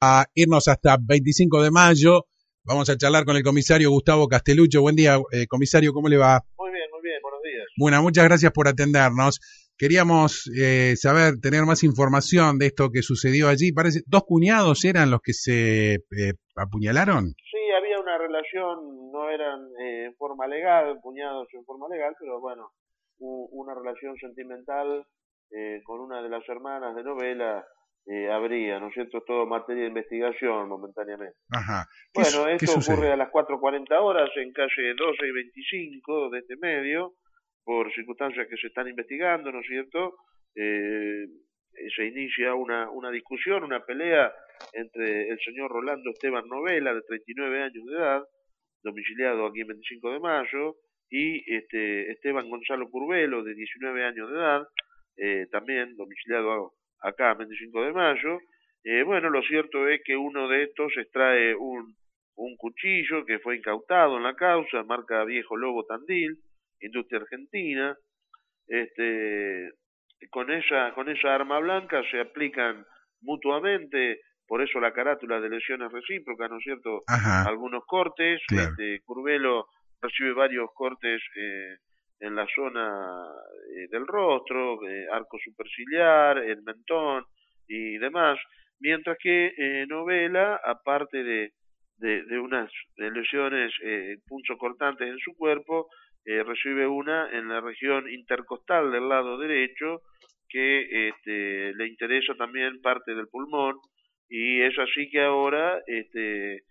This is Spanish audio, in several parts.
a irnos hasta 25 de mayo. Vamos a charlar con el comisario Gustavo Castelucho. Buen día, eh, comisario, ¿cómo le va? Muy bien, muy bien, buenos días. Bueno, muchas gracias por atendernos. Queríamos eh, saber, tener más información de esto que sucedió allí. Parece, ¿dos cuñados eran los que se eh, apuñalaron? Sí, había una relación, no eran eh, en forma legal, cuñados en forma legal, pero bueno, una relación sentimental eh, con una de las hermanas de novela eh, habría, ¿no es cierto? Todo materia de investigación momentáneamente. Ajá. Bueno, esto ocurre a las 4.40 horas en calle 12 y 25 de este medio, por circunstancias que se están investigando, ¿no es cierto? Eh, se inicia una, una discusión, una pelea entre el señor Rolando Esteban Novela, de 39 años de edad, domiciliado aquí en 25 de mayo, y este Esteban Gonzalo Curvelo, de 19 años de edad, eh, también domiciliado acá, 25 de mayo. Eh, bueno, lo cierto es que uno de estos extrae un, un cuchillo que fue incautado en la causa, marca Viejo Lobo Tandil, industria argentina. Este, con esa, con esa arma blanca se aplican mutuamente, por eso la carátula de lesiones recíprocas, ¿no es cierto? Algunos cortes, este, Curvelo recibe varios cortes eh, en la zona eh, del rostro, eh, arco superciliar, el mentón y demás, mientras que eh, Novela, aparte de, de, unas lesiones eh, cortantes en su cuerpo, eh, recibe una en la región intercostal del lado derecho, que este, le interesa también parte del pulmón, y es así que ahora este,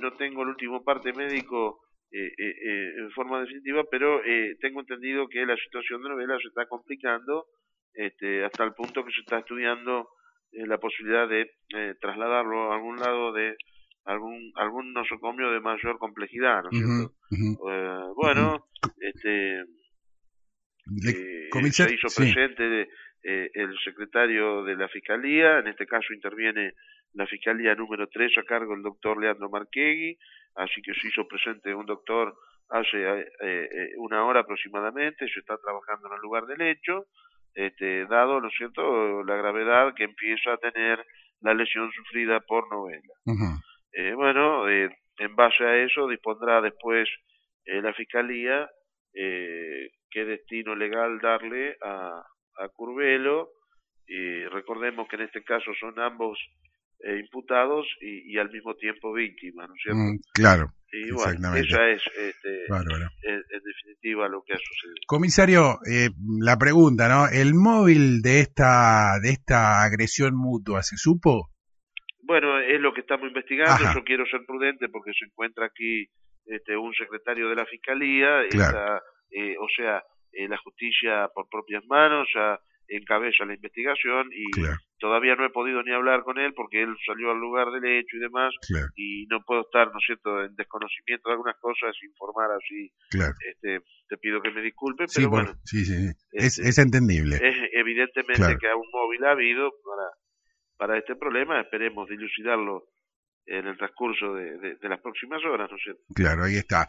no tengo el último parte médico eh, eh, eh, en forma definitiva, pero eh, tengo entendido que la situación de novela se está complicando este, hasta el punto que se está estudiando eh, la posibilidad de eh, trasladarlo a algún lado de algún algún nosocomio de mayor complejidad, ¿no es cierto? Uh -huh. eh, bueno, uh -huh. este eh, se hizo presente sí. eh, el secretario de la Fiscalía, en este caso interviene la Fiscalía número 3 a cargo del doctor Leandro Marquegui, así que se hizo presente un doctor hace eh, una hora aproximadamente, se está trabajando en el lugar del hecho, este, dado, ¿no es cierto?, la gravedad que empieza a tener la lesión sufrida por novela. Uh -huh. eh, bueno, eh, en base a eso dispondrá después eh, la Fiscalía eh, qué destino legal darle a, a Curvelo, y recordemos que en este caso son ambos eh, imputados y, y, al mismo tiempo víctimas, ¿no es cierto? Mm, claro. Y bueno, esa es, este, en, en, definitiva lo que ha sucedido. Comisario, eh, la pregunta, ¿no? ¿El móvil de esta, de esta agresión mutua se supo? Bueno, es lo que estamos investigando. Ajá. Yo quiero ser prudente porque se encuentra aquí este, un secretario de la Fiscalía, claro. está, eh, o sea, eh, la justicia por propias manos ya encabeza la investigación y claro. todavía no he podido ni hablar con él porque él salió al lugar del hecho y demás claro. y no puedo estar, ¿no es cierto?, en desconocimiento de algunas cosas, informar así. Este, te pido que me disculpe, pero sí, bueno. Sí, sí, sí. Es, este, es entendible. Es evidentemente que a un móvil ha habido para, para este problema, esperemos dilucidarlo en el transcurso de, de, de, las próximas horas, ¿no es cierto? Claro, ahí está.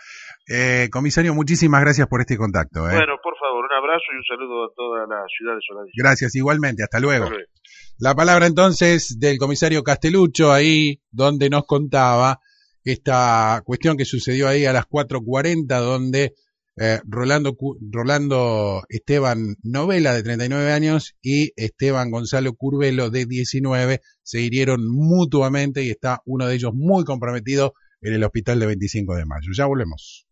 Eh, comisario, muchísimas gracias por este contacto. ¿eh? Bueno, por favor, un abrazo y un saludo a toda la ciudad de Soladillo. Gracias, igualmente. Hasta luego. Hasta luego. La palabra entonces del comisario Castelucho, ahí donde nos contaba esta cuestión que sucedió ahí a las 4.40, donde eh, Rolando, Rolando Esteban Novela, de 39 años, y Esteban Gonzalo Curvelo, de 19, se hirieron mutuamente y está uno de ellos muy comprometido en el hospital de 25 de mayo. Ya volvemos.